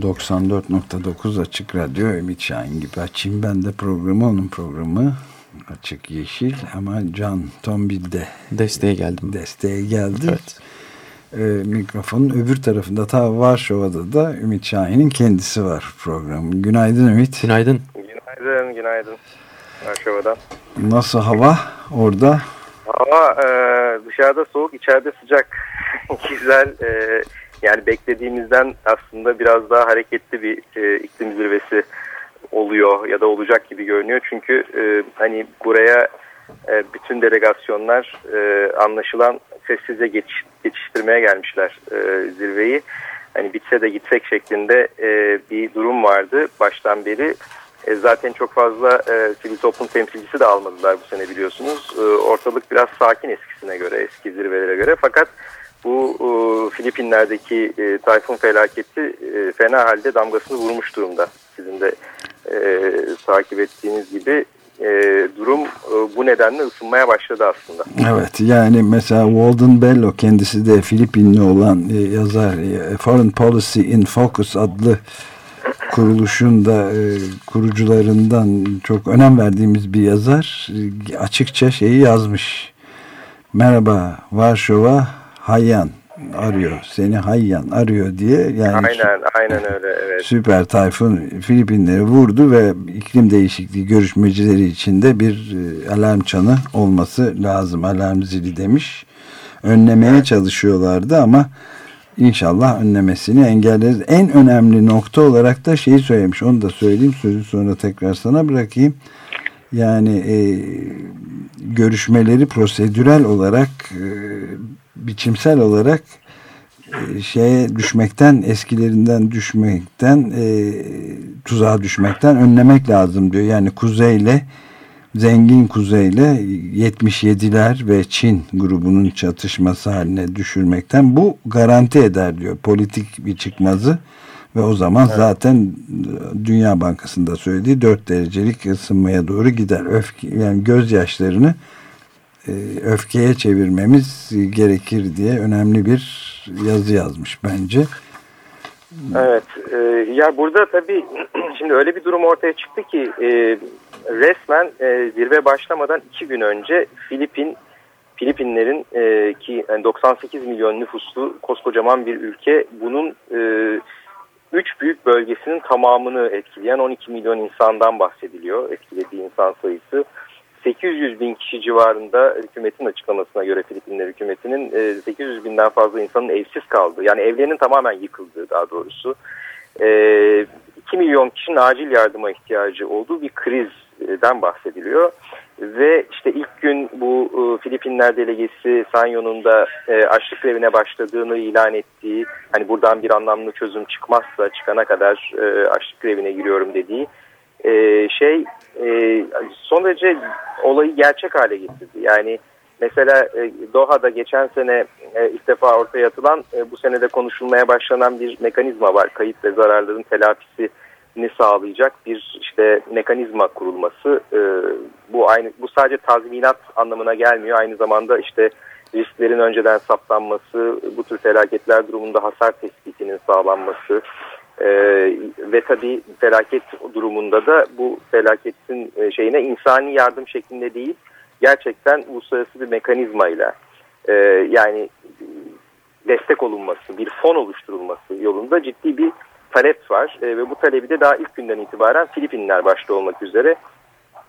94.9 Açık Radyo Ümit Şahin gibi açayım ben de programı onun programı Açık Yeşil ama Can Tombil de desteğe geldim. Desteğe geldi. Evet. Ee, mikrofonun öbür tarafında ta Varşova'da da Ümit Şahin'in kendisi var programın. Günaydın Ümit. Günaydın. Günaydın, günaydın. Varşova'da. Nasıl hava orada? Hava e, dışarıda soğuk, içeride sıcak. Güzel. E, yani beklediğimizden aslında biraz daha hareketli bir e, iklim zirvesi oluyor ya da olacak gibi görünüyor. Çünkü e, hani buraya e, bütün delegasyonlar e, anlaşılan sessizce geçiş, geçiştirmeye gelmişler e, zirveyi. Hani bitse de gitsek şeklinde e, bir durum vardı baştan beri. E, zaten çok fazla e, sivil toplum temsilcisi de almadılar bu sene biliyorsunuz. E, ortalık biraz sakin eskisine göre, eski zirvelere göre. Fakat bu e, Filipinler'deki e, tayfun felaketi e, fena halde damgasını vurmuş durumda. Sizin de e, takip ettiğiniz gibi e, durum e, bu nedenle ısınmaya başladı aslında. Evet yani mesela Walden Bello kendisi de Filipinli olan e, yazar e, Foreign Policy in Focus adlı kuruluşun da e, kurucularından çok önem verdiğimiz bir yazar e, açıkça şeyi yazmış. Merhaba Varşova Hayyan arıyor. Seni Hayyan arıyor diye. Yani aynen, aynen öyle. Evet. Süper Tayfun Filipinleri vurdu ve iklim değişikliği görüşmecileri içinde bir e, alarm çanı olması lazım. Alarm zili demiş. Önlemeye evet. çalışıyorlardı ama inşallah önlemesini engelleriz. En önemli nokta olarak da şeyi söylemiş. Onu da söyleyeyim. Sözü sonra tekrar sana bırakayım. Yani e, görüşmeleri prosedürel olarak e, biçimsel olarak e, şeye düşmekten eskilerinden düşmekten e, tuzağa düşmekten önlemek lazım diyor. Yani kuzeyle zengin kuzeyle 77'ler ve Çin grubunun çatışması haline düşürmekten bu garanti eder diyor politik bir çıkmazı ve o zaman evet. zaten Dünya Bankası'nda söylediği 4 derecelik ısınmaya doğru gider. Öfke, yani gözyaşlarını öfkeye çevirmemiz gerekir diye önemli bir yazı yazmış bence. Evet. E, ya burada tabii şimdi öyle bir durum ortaya çıktı ki e, resmen e, zirve başlamadan iki gün önce Filipin Filipinlerin e, ki yani 98 milyon nüfuslu koskocaman bir ülke bunun e, üç büyük bölgesinin tamamını etkileyen 12 milyon insandan bahsediliyor. Etkilediği insan sayısı. 800 bin kişi civarında hükümetin açıklamasına göre Filipinler hükümetinin 800 e, binden fazla insanın evsiz kaldığı yani evlerinin tamamen yıkıldığı daha doğrusu 2 e, milyon kişinin acil yardıma ihtiyacı olduğu bir krizden bahsediliyor. Ve işte ilk gün bu e, Filipinler delegesi Sanyo'nun da açlık grevine başladığını ilan ettiği, hani buradan bir anlamlı çözüm çıkmazsa çıkana kadar açlık grevine giriyorum dediği şey son derece olayı gerçek hale getirdi. Yani mesela e, Doha'da geçen sene e, ilk defa ortaya atılan e, bu senede konuşulmaya başlanan bir mekanizma var. Kayıp ve zararların telafisini sağlayacak bir işte mekanizma kurulması. E, bu aynı bu sadece tazminat anlamına gelmiyor. Aynı zamanda işte risklerin önceden saptanması, bu tür felaketler durumunda hasar tespitinin sağlanması, ee, ve tabii felaket durumunda da bu felaketin e, şeyine insani yardım şeklinde değil gerçekten uluslararası bir mekanizmayla e, yani destek olunması, bir fon oluşturulması yolunda ciddi bir talep var. E, ve bu talebi de daha ilk günden itibaren Filipinler başta olmak üzere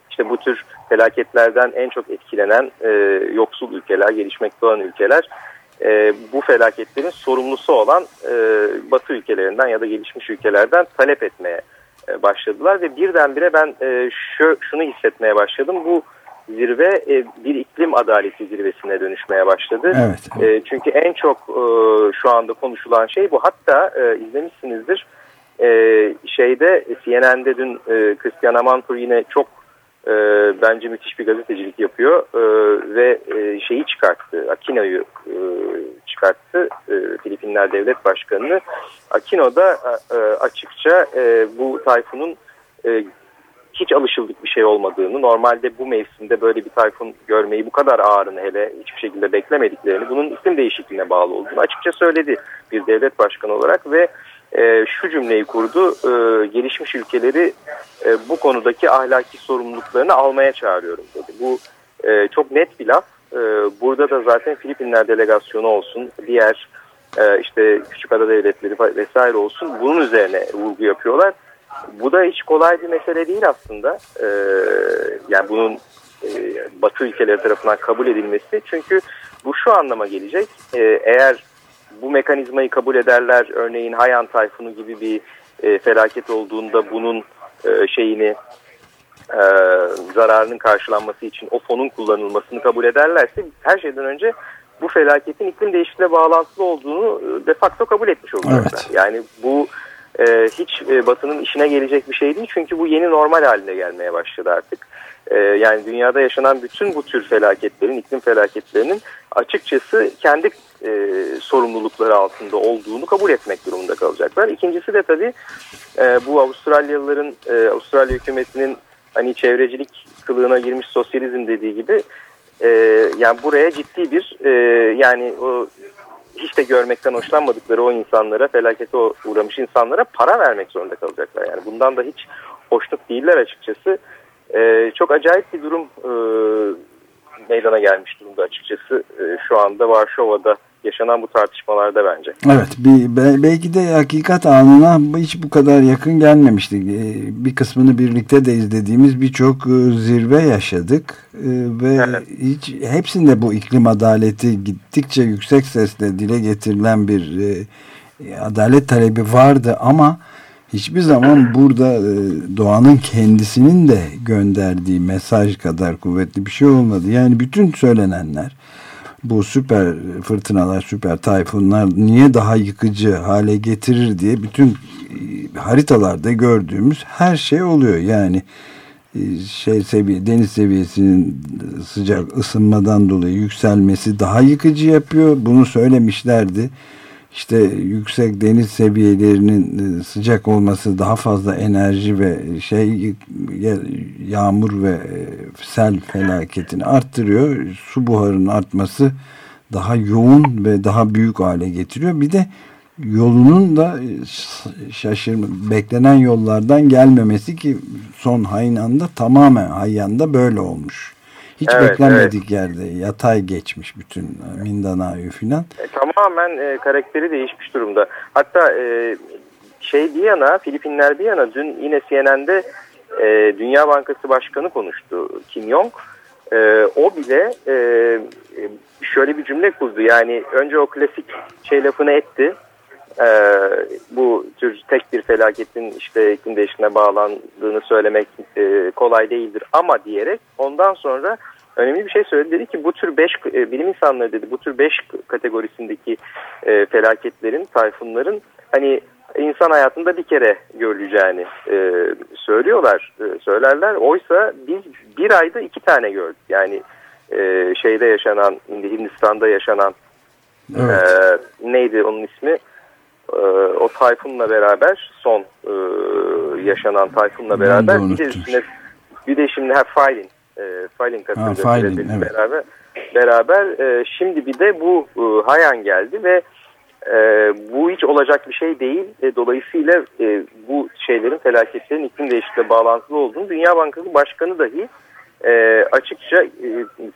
işte bu tür felaketlerden en çok etkilenen e, yoksul ülkeler, gelişmekte olan ülkeler e, bu felaketlerin sorumlusu olan e, Batı ülkelerinden ya da gelişmiş ülkelerden talep etmeye e, başladılar ve birdenbire ben e, şu, şunu hissetmeye başladım. Bu zirve e, bir iklim adaleti zirvesine dönüşmeye başladı. Evet. E, çünkü en çok e, şu anda konuşulan şey bu. Hatta e, izlemişsinizdir e, şeyde CNN'de dün e, Christian Amanpour yine çok e, bence müthiş bir gazetecilik yapıyor e, ve e, şeyi çıkarttı, Aquino'yu e, çıkarttı, e, Filipinler Devlet Başkanı'nı. Aquino da e, açıkça e, bu tayfunun e, hiç alışıldık bir şey olmadığını, normalde bu mevsimde böyle bir tayfun görmeyi bu kadar ağırını hele hiçbir şekilde beklemediklerini, bunun iklim değişikliğine bağlı olduğunu açıkça söyledi bir devlet başkanı olarak ve e, şu cümleyi kurdu, e, gelişmiş ülkeleri e, bu konudaki ahlaki sorumluluklarını almaya çağırıyorum dedi. Bu e, çok net bir laf. E, burada da zaten Filipinler delegasyonu olsun, diğer e, işte küçük ada devletleri vesaire olsun bunun üzerine vurgu yapıyorlar. Bu da hiç kolay bir mesele değil aslında. E, yani bunun e, Batı ülkeleri tarafından kabul edilmesi. Çünkü bu şu anlama gelecek. E, eğer bu mekanizmayı kabul ederler. Örneğin Hayan Tayfunu gibi bir e, felaket olduğunda bunun e, şeyini e, zararının karşılanması için o fonun kullanılmasını kabul ederlerse her şeyden önce bu felaketin iklim değişikliğine bağlantılı olduğunu e, de facto kabul etmiş olacaklar. Evet. Yani bu e, hiç e, Batı'nın işine gelecek bir şey değil çünkü bu yeni normal haline gelmeye başladı artık. E, yani dünyada yaşanan bütün bu tür felaketlerin, iklim felaketlerinin açıkçası kendi e, sorumlulukları altında olduğunu kabul etmek durumunda kalacaklar. İkincisi de tabii e, bu Avustralyalıların, e, Avustralya hükümetinin hani çevrecilik kılığına girmiş sosyalizm dediği gibi e, yani buraya ciddi bir e, yani o hiç de görmekten hoşlanmadıkları o insanlara, felakete uğramış insanlara para vermek zorunda kalacaklar. Yani bundan da hiç hoşnut değiller açıkçası. E, çok acayip bir durum e, meydana gelmiş durumda açıkçası. E, şu anda Varşova'da yaşanan bu tartışmalarda bence. Evet bir, belki de hakikat anına hiç bu kadar yakın gelmemiştik. Ee, bir kısmını birlikte de izlediğimiz birçok e, zirve yaşadık ee, ve evet. hiç hepsinde bu iklim adaleti gittikçe yüksek sesle dile getirilen bir e, adalet talebi vardı ama hiçbir zaman burada e, doğanın kendisinin de gönderdiği mesaj kadar kuvvetli bir şey olmadı. Yani bütün söylenenler bu süper fırtınalar, süper tayfunlar niye daha yıkıcı hale getirir diye bütün e, haritalarda gördüğümüz her şey oluyor. Yani e, şey seviye deniz seviyesinin sıcak ısınmadan dolayı yükselmesi daha yıkıcı yapıyor. Bunu söylemişlerdi işte yüksek deniz seviyelerinin e, sıcak olması daha fazla enerji ve şey yağmur ve e, sel felaketini arttırıyor. Su buharının artması daha yoğun ve daha büyük hale getiriyor. Bir de yolunun da e, şaşırma beklenen yollardan gelmemesi ki son Haynan'da tamamen Hayyan'da böyle olmuş. Hiç evet, beklenmedik evet. yerde yatay geçmiş bütün Mindanao'yu filan. E, tamamen e, karakteri değişmiş durumda. Hatta e, şey bir yana Filipinler bir yana dün yine CNN'de e, Dünya Bankası Başkanı konuştu Kim Jong. E, o bile e, e şöyle bir cümle kurdu yani önce o klasik şey lafını etti e, bu tür tek bir felaketin işte iklim değişikliğine bağlandığını söylemek e, kolay değildir ama diyerek ondan sonra önemli bir şey söyledi. Dedi ki bu tür 5 e, bilim insanları dedi bu tür 5 kategorisindeki e, felaketlerin, tayfunların hani insan hayatında bir kere görüleceğini e, söylüyorlar, e, söylerler. Oysa biz bir ayda iki tane gördük. Yani e, şeyde yaşanan, Hindistan'da yaşanan evet. e, neydi onun ismi? e, o tayfunla beraber son e, yaşanan tayfunla beraber bir de üstüne bir de şimdi ha Failin e, Failin katıldı evet. beraber beraber e, şimdi bir de bu e, Hayan geldi ve e, bu hiç olacak bir şey değil. E, dolayısıyla e, bu şeylerin felaketlerin iklim değişikliğine bağlantılı olduğunu Dünya Bankası Başkanı dahi e, açıkça e,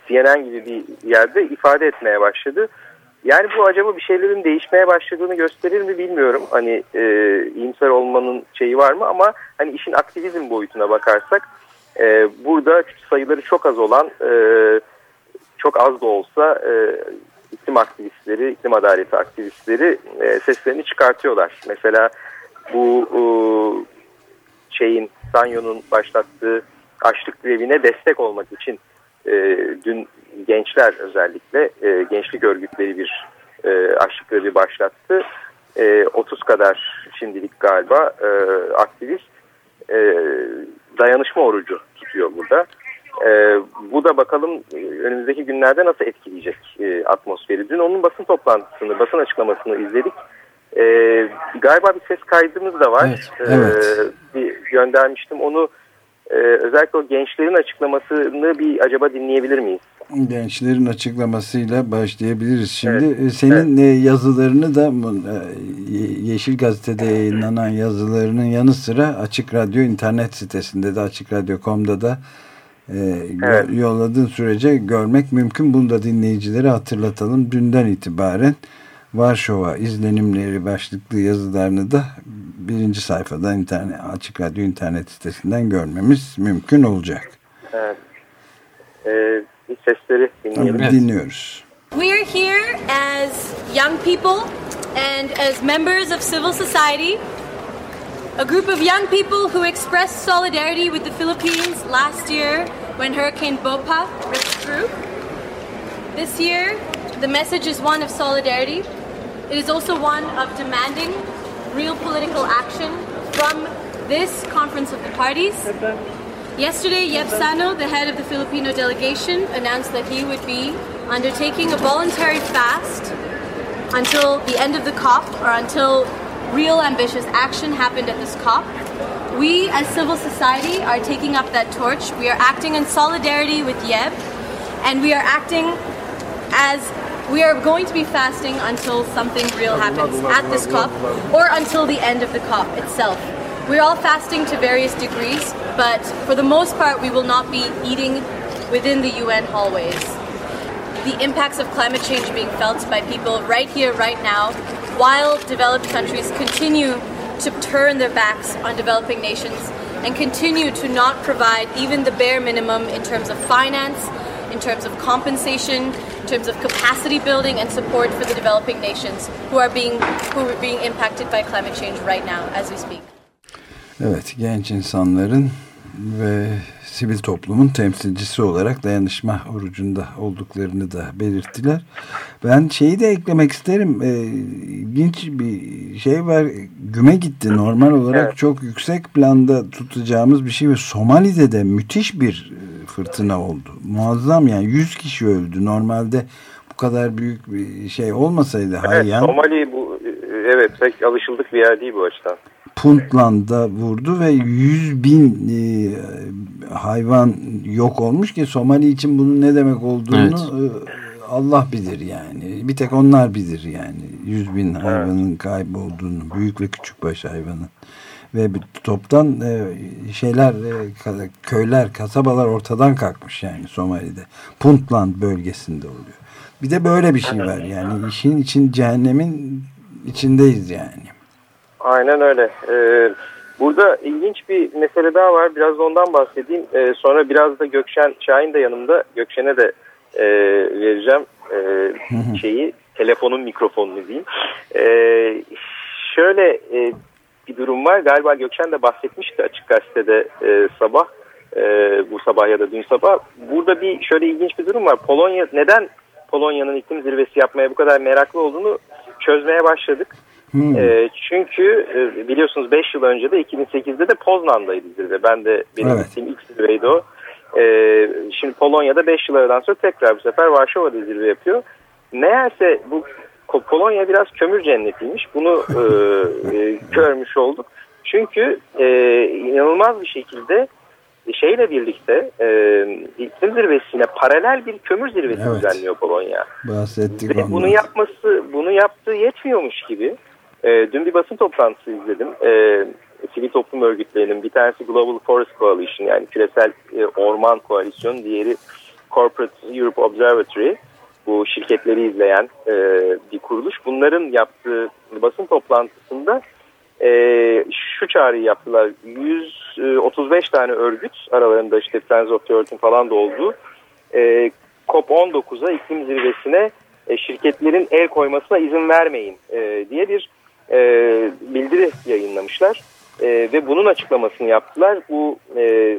CNN gibi bir yerde ifade etmeye başladı. Yani bu acaba bir şeylerin değişmeye başladığını gösterir mi bilmiyorum. Hani e, iyimser olmanın şeyi var mı ama hani işin aktivizm boyutuna bakarsak e, burada sayıları çok az olan e, çok az da olsa e, iklim aktivistleri, iklim adaleti aktivistleri e, seslerini çıkartıyorlar. Mesela bu e, şeyin Sanyo'nun başlattığı açlık grevine destek olmak için e, dün gençler özellikle e, gençlik örgütleri bir e, açlık grevi başlattı. e, 30 kadar şimdilik galiba e, aktivist e, dayanışma orucu tutuyor burada. E, bu da bakalım e, önümüzdeki günlerde nasıl etkileyecek e, atmosferi. Dün onun basın toplantısını, basın açıklamasını izledik. E, galiba bir ses kaydımız da var. Evet, evet. E, bir göndermiştim. Onu e, özellikle o gençlerin açıklamasını bir acaba dinleyebilir miyiz? Gençlerin açıklamasıyla başlayabiliriz. Şimdi evet, senin evet. yazılarını da Yeşil Gazete'de yayınlanan yazılarının yanı sıra Açık Radyo internet sitesinde de açıkradyo.com'da da evet. yolladığın sürece görmek mümkün. Bunu da dinleyicilere hatırlatalım. Dünden itibaren Varşova izlenimleri başlıklı yazılarını da birinci sayfadan internet, Açık Radyo internet sitesinden görmemiz mümkün olacak. Evet. Ee, sesleri dinleyelim. Evet. Dinliyoruz. We are here as young people and as members of civil society a group of young people who expressed solidarity with the Philippines last year when Hurricane Bopa ripped through. This year, the message is one of solidarity. It is also one of demanding real political action from this Conference of the Parties. Yesterday, Yeb Sano, the head of the Filipino delegation, announced that he would be undertaking a voluntary fast until the end of the COP or until real ambitious action happened at this COP. We, as civil society, are taking up that torch. We are acting in solidarity with Yeb, and we are acting as we are going to be fasting until something real happens at this COP or until the end of the COP itself. We're all fasting to various degrees, but for the most part, we will not be eating within the UN hallways. The impacts of climate change being felt by people right here, right now, while developed countries continue to turn their backs on developing nations and continue to not provide even the bare minimum in terms of finance, in terms of compensation, in terms of capacity building and support for the developing nations who are being who are being impacted by climate change right now as we speak. Evet, genç insanların ve sivil toplumun temsilcisi olarak dayanışma orucunda olduklarını da belirttiler. Ben şeyi de eklemek isterim. E, ilginç bir şey var. Güme gitti. Normal olarak evet. çok yüksek planda tutacağımız bir şey ve Somali'de de müthiş bir e, fırtına oldu. Muazzam yani 100 kişi öldü. Normalde bu kadar büyük bir şey olmasaydı evet, Hayyan. Somali bu evet pek alışıldık bir yer değil bu açıdan. Puntland'da vurdu ve 100 bin e, hayvan yok olmuş ki Somali için bunun ne demek olduğunu evet. e, Allah bilir yani. Bir tek onlar bilir yani. 100 bin hayvanın evet. kaybolduğunu, büyük ve küçük baş hayvanın. Ve toptan e, şeyler, e, köyler, kasabalar ortadan kalkmış yani Somali'de. Puntland bölgesinde oluyor. Bir de böyle bir şey var yani işin için cehennemin içindeyiz yani. Aynen öyle. Ee, burada ilginç bir mesele daha var. Biraz da ondan bahsedeyim. Ee, sonra biraz da Gökşen Şahin de yanımda. Gökşen'e de e, vereceğim e, şeyi. Telefonun mikrofonunu diyeyim. Ee, şöyle e, bir durum var. Galiba Gökşen de bahsetmişti açık gazetede e, sabah. E, bu sabah ya da dün sabah. Burada bir şöyle ilginç bir durum var. Polonya neden Polonya'nın iklim zirvesi yapmaya bu kadar meraklı olduğunu çözmeye başladık. Hmm. E, çünkü e, biliyorsunuz 5 yıl önce de 2008'de de Poznan'daydı zirve. Ben de benim evet. ilk zirveydi o. E, şimdi Polonya'da 5 yıl aradan sonra tekrar bu sefer Varşova'da zirve yapıyor. Meğerse bu Polonya biraz kömür cennetiymiş. Bunu e, e, görmüş olduk. Çünkü e, inanılmaz bir şekilde şeyle birlikte e, iklim zirvesine paralel bir kömür zirvesi evet. düzenliyor Polonya. Bahsettik Ve bunu yapması, bunu yaptığı yetmiyormuş gibi e, dün bir basın toplantısı izledim. E, sivil toplum örgütlerinin bir tanesi Global Forest Coalition yani küresel e, orman koalisyonu, diğeri Corporate Europe Observatory bu şirketleri izleyen e, bir kuruluş. Bunların yaptığı basın toplantısında e, şu çağrıyı yaptılar. 135 tane örgüt aralarında işte Friends of the Earth'in falan da olduğu e, COP19'a iklim zirvesine e, şirketlerin el koymasına izin vermeyin e, diye bir e, bildiri yayınlamışlar. E, ve bunun açıklamasını yaptılar. Bu e,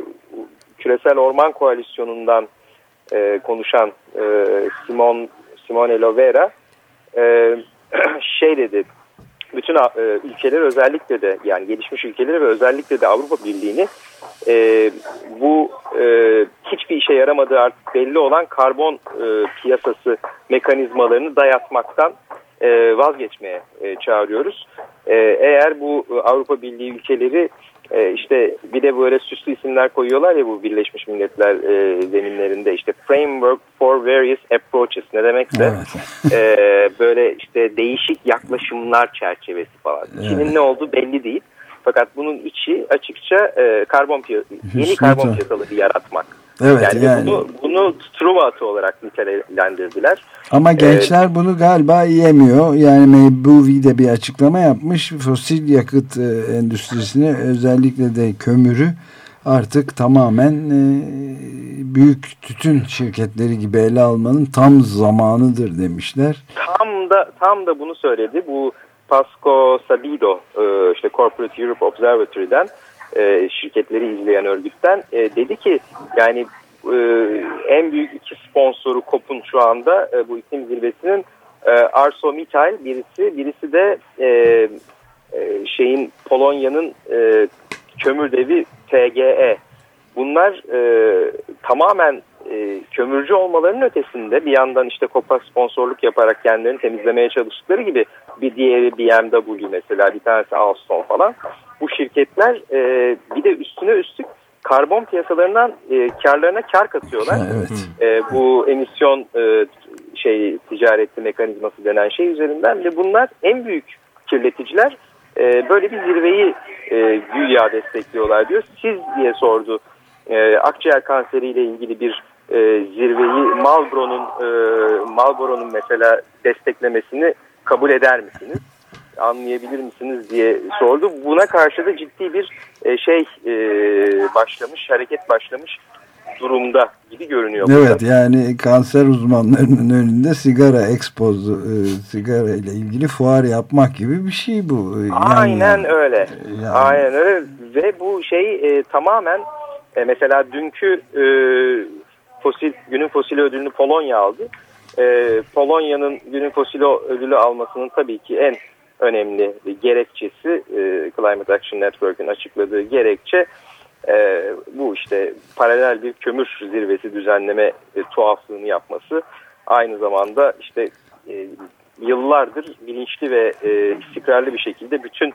Küresel Orman Koalisyonu'ndan e, konuşan e, Simon Simone Lovera e, şey dedi bütün e, ülkeler özellikle de yani gelişmiş ülkeleri ve özellikle de Avrupa Birliği'ni e, bu e, hiçbir işe yaramadığı artık belli olan karbon e, piyasası mekanizmalarını dayatmaktan e, vazgeçmeye e, çağırıyoruz. E, eğer bu Avrupa Birliği ülkeleri e, işte bir de böyle süslü isimler koyuyorlar ya bu Birleşmiş Milletler e, zeminlerinde işte Framework for Various Approaches ne demekse evet. e, böyle işte değişik yaklaşımlar çerçevesi falan. Evet. Kimin ne olduğu belli değil. Fakat bunun içi açıkça e, karbon yeni karbon piyasaları yaratmak. Evet, yani, yani. Bunu, bunu Truva atı olarak nitelendirdiler. Ama gençler ee, bunu galiba yemiyor. Yani Maybuvi de bir açıklama yapmış. Fosil yakıt e, endüstrisini özellikle de kömürü artık tamamen e, büyük tütün şirketleri gibi ele almanın tam zamanıdır demişler. Tam da tam da bunu söyledi. Bu Pasco Sabido e, işte Corporate Europe Observatory'den e, şirketleri izleyen örgütten e, dedi ki yani e, en büyük iki sponsoru KOP'un şu anda bu iklim zirvesinin e, ArcelorMittal birisi birisi de şeyin Polonya'nın kömür devi TGE. Bunlar tamamen e, kömürcü olmalarının ötesinde bir yandan işte KOP'a sponsorluk yaparak kendilerini temizlemeye çalıştıkları gibi bir diğeri BMW mesela bir tanesi Alstom falan bu şirketler e, bir de üstüne üstlük karbon piyasalarından e, karlarına kar katıyorlar. Ha, evet. E, bu emisyon e, şey ticareti mekanizması denen şey üzerinden ve bunlar en büyük kirleticiler e, böyle bir zirveyi e, güya destekliyorlar diyor. Siz diye sordu e, akciğer kanseriyle ilgili bir e, zirveyi Marlboro'nun e, Marlboro'nun mesela desteklemesini kabul eder misiniz? Anlayabilir misiniz diye sordu. Buna karşı da ciddi bir e, şey e, başlamış, hareket başlamış durumda gibi görünüyor. Evet burada. yani kanser uzmanlarının önünde sigara ekspozu, e, sigara ile ilgili fuar yapmak gibi bir şey bu. Yani, Aynen öyle. Yani. Aynen öyle ve bu şey e, tamamen e, mesela dünkü e, fosil günün fosil ödülünü Polonya aldı. E, Polonya'nın günün fosil ödülü almasının tabii ki en önemli gerekçesi e, Climate Action Network'ün açıkladığı gerekçe e, bu işte paralel bir kömür zirvesi düzenleme e, tuhaflığını yapması aynı zamanda işte e, yıllardır bilinçli ve e, istikrarlı bir şekilde bütün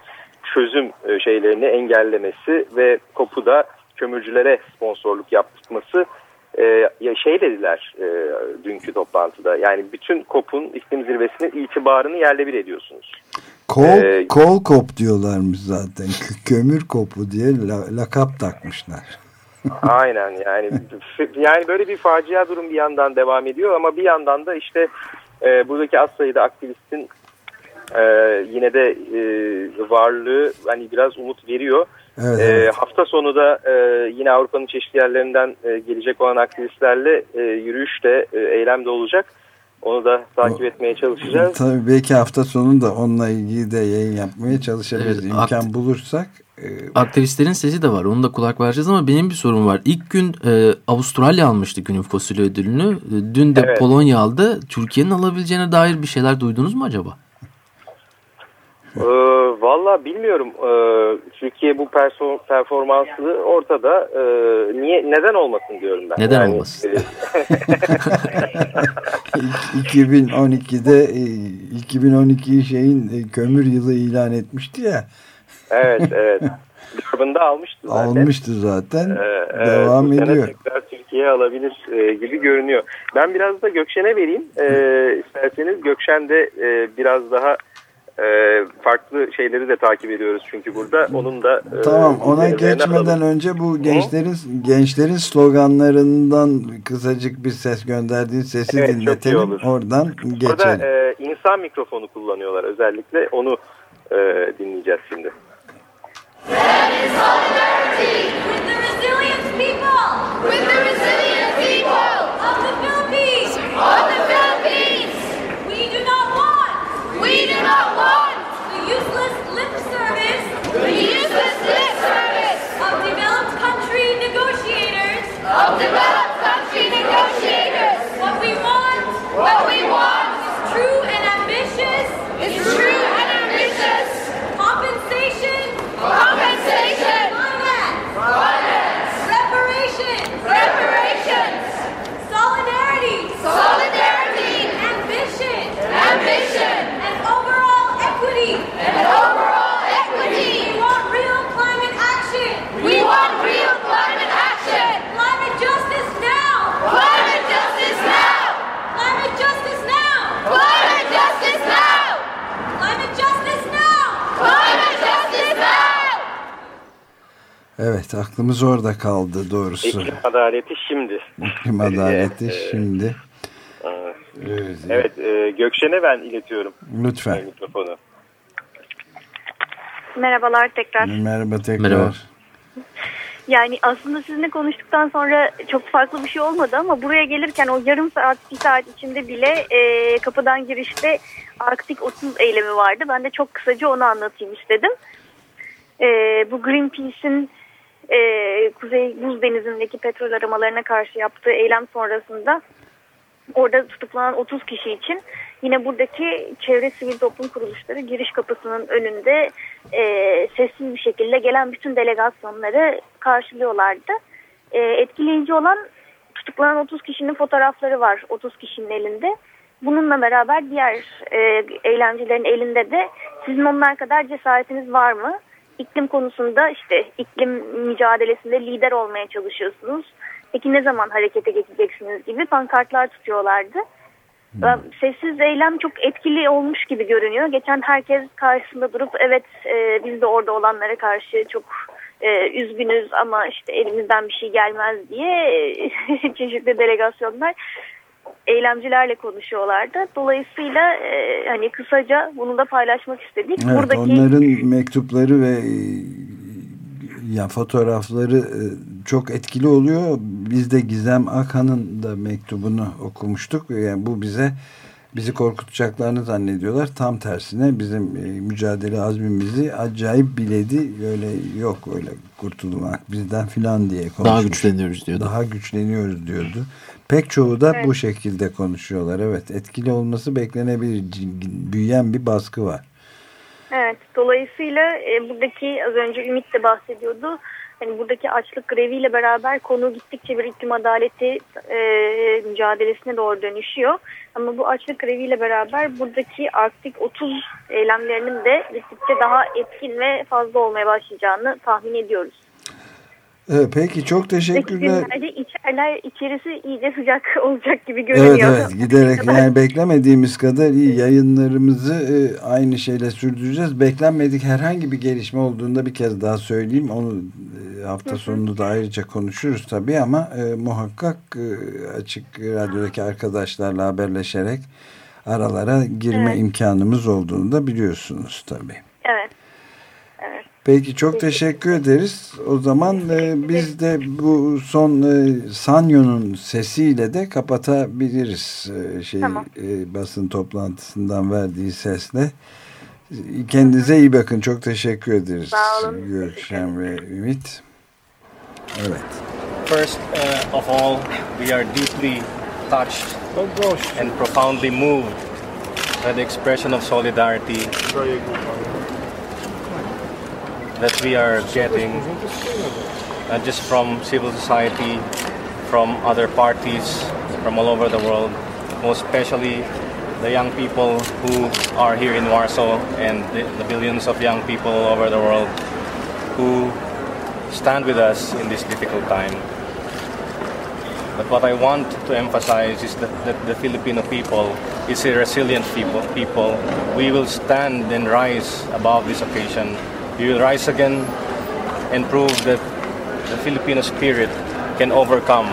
çözüm e, şeylerini engellemesi ve kopu da kömürcülere sponsorluk yaptırması e, ya şey dediler e, dünkü toplantıda yani bütün kopun iklim zirvesinin itibarını yerle bir ediyorsunuz. Kol, ee, kol kop diyorlarmış zaten. Kömür kopu diye la, lakap takmışlar. Aynen yani yani böyle bir facia durum bir yandan devam ediyor ama bir yandan da işte e, buradaki az sayıda aktivistin e, yine de e, varlığı hani biraz umut veriyor. Evet, e, evet. Hafta sonu da e, yine Avrupa'nın çeşitli yerlerinden e, gelecek olan aktivistlerle e, yürüyüş de e, eylem de olacak. Onu da takip o, etmeye çalışacağız. Tabii belki hafta sonu da onunla ilgili de yayın yapmaya çalışabiliriz. Evet, İmkan bulursak. E, aktivistlerin sesi de var. Onu da kulak vereceğiz ama benim bir sorum var. İlk gün e, Avustralya almıştı günün fosil ödülünü. E, dün de evet. Polonya aldı. Türkiye'nin alabileceğine dair bir şeyler duydunuz mu acaba? Ee, Valla bilmiyorum. Ee, Türkiye bu performansı ortada. Ee, niye neden olmasın diyorum ben. Neden yani, olmasın? 2012'de 2012 e, şeyin e, kömür yılı ilan etmişti ya. Evet, evet. Durban'da almıştı zaten. Almıştı zaten. Ee, Devam evet, ediyor. Tekrar Türkiye alabilir e, gibi görünüyor. Ben biraz da Gökşen'e vereyim. E, isterseniz Gökşen de e, biraz daha e, farklı şeyleri de takip ediyoruz çünkü burada onun da e, tamam ona geçmeden alalım. önce bu gençlerin Hı? gençlerin sloganlarından kısacık bir ses gönderdiğin sesi evet, dinletelim oradan geçelim. Burada e, insan mikrofonu kullanıyorlar özellikle onu e, dinleyeceğiz şimdi. That is solidarity with the resilient people, with the resilient people of the Philippines, of the Philippines. We do not want, we do not want the useless lip service, the useless lip service of developed country negotiators, of developed country negotiators. What we want, what we want is true and ambitious, is true and ambitious Evet aklımız orada kaldı doğrusu. İklim adaleti şimdi. İklim adaleti ee, şimdi. Evet, evet e, Gökşen'e ben iletiyorum. Lütfen. Mikrofonu. Merhabalar tekrar. Merhaba tekrar. Merhaba. Yani aslında sizinle konuştuktan sonra çok farklı bir şey olmadı ama buraya gelirken o yarım saat, bir saat içinde bile e, kapıdan girişte Arktik 30 eylemi vardı. Ben de çok kısaca onu anlatayım istedim. E, bu Greenpeace'in e, Kuzey Buz Denizi'ndeki petrol aramalarına karşı yaptığı eylem sonrasında orada tutuklanan 30 kişi için yine buradaki çevre sivil toplum kuruluşları giriş kapısının önünde e, sessiz bir şekilde gelen bütün delegasyonları karşılıyorlardı. E, etkileyici olan tutuklanan 30 kişinin fotoğrafları var 30 kişinin elinde. Bununla beraber diğer e, eylemcilerin elinde de sizin onlar kadar cesaretiniz var mı? İklim konusunda işte iklim mücadelesinde lider olmaya çalışıyorsunuz. Peki ne zaman harekete geçeceksiniz gibi pankartlar tutuyorlardı. Hmm. Sessiz eylem çok etkili olmuş gibi görünüyor. Geçen herkes karşısında durup evet e, biz de orada olanlara karşı çok e, üzgünüz ama işte elimizden bir şey gelmez diye çeşitli delegasyonlar eylemcilerle konuşuyorlardı. Dolayısıyla e, hani kısaca bunu da paylaşmak istedik. Evet, Buradaki... Onların mektupları ve ya fotoğrafları e, çok etkili oluyor. Biz de Gizem Akhan'ın da mektubunu okumuştuk. Yani bu bize bizi korkutacaklarını zannediyorlar. Tam tersine bizim e, mücadele azmimizi acayip biledi. Öyle yok öyle kurtulmak bizden filan diye konuşmuş. Daha güçleniyoruz diyordu. Daha güçleniyoruz diyordu. Pek çoğu da evet. bu şekilde konuşuyorlar. Evet etkili olması beklenebilir. Büyüyen bir baskı var. Evet, dolayısıyla e, buradaki az önce Ümit de bahsediyordu. Hani buradaki açlık greviyle beraber konu gittikçe bir iklim adaleti e, mücadelesine doğru dönüşüyor. Ama bu açlık greviyle beraber buradaki Arktik 30 eylemlerinin de gittikçe daha etkin ve fazla olmaya başlayacağını tahmin ediyoruz. Evet, peki çok teşekkürler. İçerler, içerisi iyice sıcak olacak gibi görünüyor. Evet evet giderek yani beklemediğimiz kadar iyi yayınlarımızı e, aynı şeyle sürdüreceğiz. Beklenmedik herhangi bir gelişme olduğunda bir kez daha söyleyeyim. Onu e, hafta sonunda da ayrıca konuşuruz tabii ama e, muhakkak açık radyodaki arkadaşlarla haberleşerek aralara girme evet. imkanımız olduğunu da biliyorsunuz tabii. Evet. Peki çok teşekkür ederiz. O zaman e, biz de bu son e, Sanyo'nun sesiyle de kapatabiliriz e, şey tamam. e, basın toplantısından verdiği sesle. Kendinize iyi bakın. Çok teşekkür ederiz. Sağ olun. Görüşen ve Ümit. Evet. First uh, of all, we are deeply touched and profoundly moved by the expression of solidarity that we are getting, not just from civil society, from other parties from all over the world, most especially the young people who are here in Warsaw and the, the billions of young people all over the world who stand with us in this difficult time. But what I want to emphasize is that, that the Filipino people is a resilient people, people. We will stand and rise above this occasion you will rise again and prove that the Filipino spirit can overcome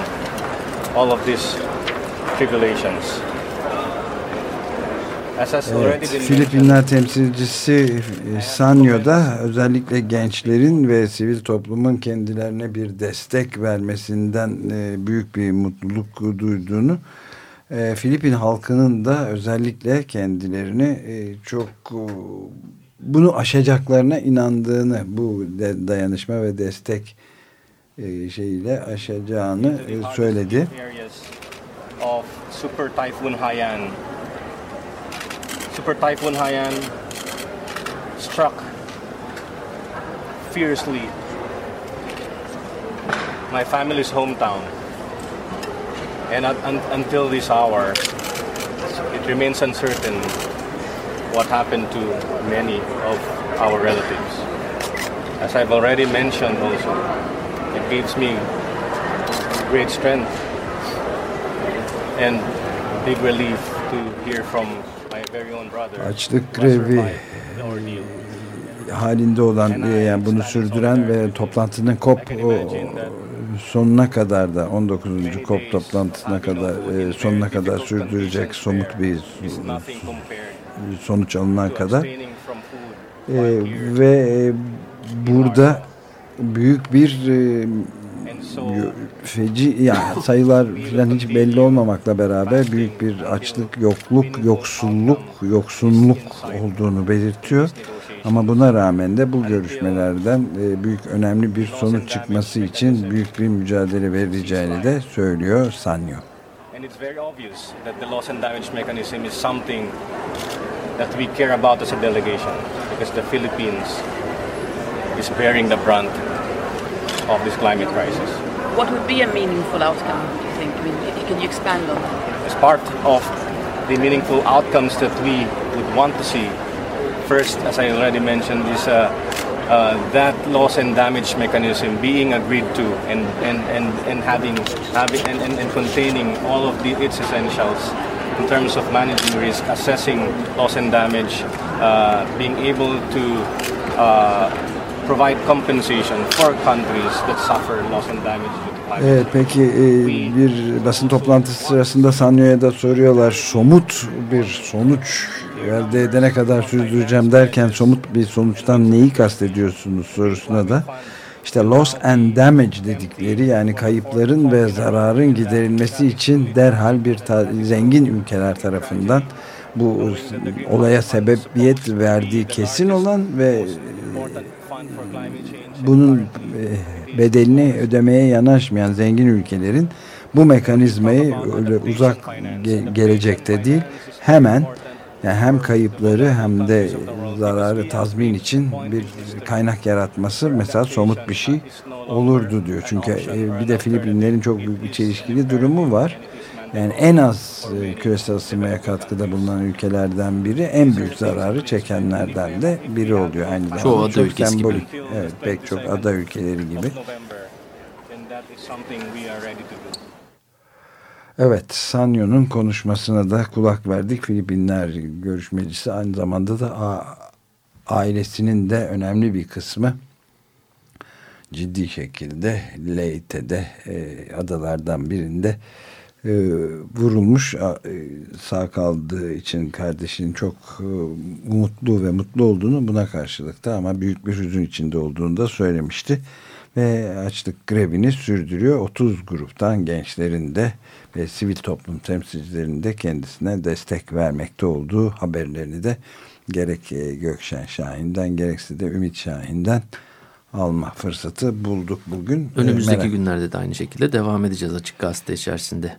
all of these tribulations. Evet, Filipinler temsilcisi e, Sanyo'da özellikle gençlerin ve sivil toplumun kendilerine bir destek vermesinden e, büyük bir mutluluk duyduğunu e, Filipin halkının da özellikle kendilerini çok bunu aşacaklarına inandığını bu dayanışma ve destek e, şeyiyle aşacağını e, söyledi. Super Typhoon Haiyan. Super Typhoon Haiyan struck fiercely my family's hometown. And un until this hour, it remains uncertain what happened to many of our relatives. As I've already mentioned also, it gives me great strength and big relief to hear from my very own brother. Açlık grevi halinde olan yani bunu sürdüren ve toplantının COP sonuna kadar da 19. COP toplantısına kadar e, sonuna kadar sürdürecek somut bir sonuç alınan kadar e, ve burada büyük bir e, feci yani sayılar falan hiç belli olmamakla beraber büyük bir açlık, yokluk, yoksulluk, yoksunluk olduğunu belirtiyor. Ama buna rağmen de bu görüşmelerden e, büyük önemli bir sonuç çıkması için büyük bir mücadele vereceğini de söylüyor Sanyo. And it's very obvious that the loss and damage mechanism is something that we care about as a delegation because the Philippines is bearing the brunt of this climate crisis. What would be a meaningful outcome, do you think? I mean, can you expand on that? As part of the meaningful outcomes that we would want to see, first, as I already mentioned, is uh, uh, that loss and damage mechanism being agreed to and, and, and, and having, having and, and, and containing all of the, its essentials in terms of managing risk, assessing loss and damage, uh, being able to uh, provide compensation for countries that suffer loss and damage Evet, peki bir basın toplantısı sırasında Sanyo'ya da soruyorlar. Somut bir sonuç elde edene kadar sürdüreceğim derken somut bir sonuçtan neyi kastediyorsunuz sorusuna da işte loss and damage dedikleri yani kayıpların ve zararın giderilmesi için derhal bir zengin ülkeler tarafından bu olaya sebebiyet verdiği kesin olan ve bunun e, bedelini ödemeye yanaşmayan zengin ülkelerin bu mekanizmayı öyle uzak gelecekte değil hemen yani hem kayıpları hem de zararı tazmin için bir kaynak yaratması mesela somut bir şey olurdu diyor. Çünkü e, bir de Filipinlerin çok büyük bir çelişkili durumu var. Yani en az e, küresel ısınmaya katkıda bulunan ülkelerden biri en büyük zararı çekenlerden de biri oluyor. Aynı zamanda Çoğu ada ülkesi sembolik. gibi. Evet pek çok ada ülkeleri gibi. Evet, Sanyo'nun konuşmasına da kulak verdik. Filipinler görüşmecisi aynı zamanda da ailesinin de önemli bir kısmı ciddi şekilde Leyte'de e, adalardan birinde e, vurulmuş e, sağ kaldığı için kardeşinin çok e, umutlu ve mutlu olduğunu buna karşılıkta ama büyük bir hüzün içinde olduğunu da söylemişti ve açlık grevini sürdürüyor 30 gruptan gençlerin de ve sivil toplum temsilcilerinin de kendisine destek vermekte olduğu haberlerini de gerek e, Gökşen Şahin'den gerekse de Ümit Şahin'den alma fırsatı bulduk bugün. Önümüzdeki Merak... günlerde de aynı şekilde devam edeceğiz açık gazete içerisinde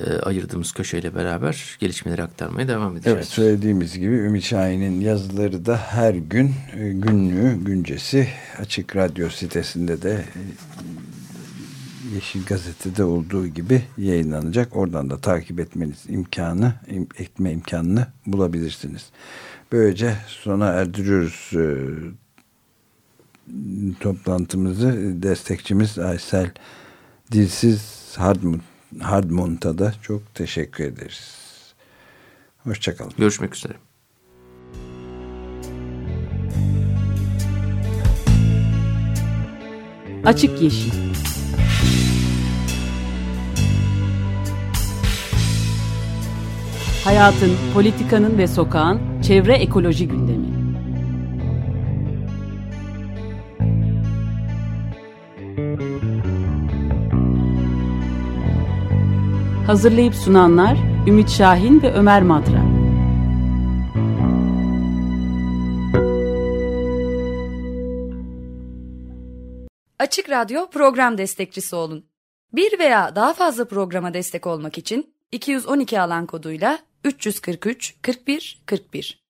e, ayırdığımız köşeyle beraber gelişmeleri aktarmaya devam edeceğiz. Evet söylediğimiz gibi Ümit Şahin'in yazıları da her gün e, günlüğü güncesi Açık Radyo sitesinde de e, Yeşil Gazete'de olduğu gibi yayınlanacak. Oradan da takip etmeniz imkanı, etme imkanını bulabilirsiniz. Böylece sona erdiriyoruz e, toplantımızı. Destekçimiz Aysel Dilsiz Hardmut Hardmont'a da çok teşekkür ederiz. Hoşçakalın. Görüşmek üzere. Açık Yeşil Hayatın, politikanın ve sokağın çevre ekoloji gündemi. Hazırlayıp sunanlar Ümit Şahin ve Ömer Madra. Açık Radyo program destekçisi olun. Bir veya daha fazla programa destek olmak için 212 alan koduyla 343 41 41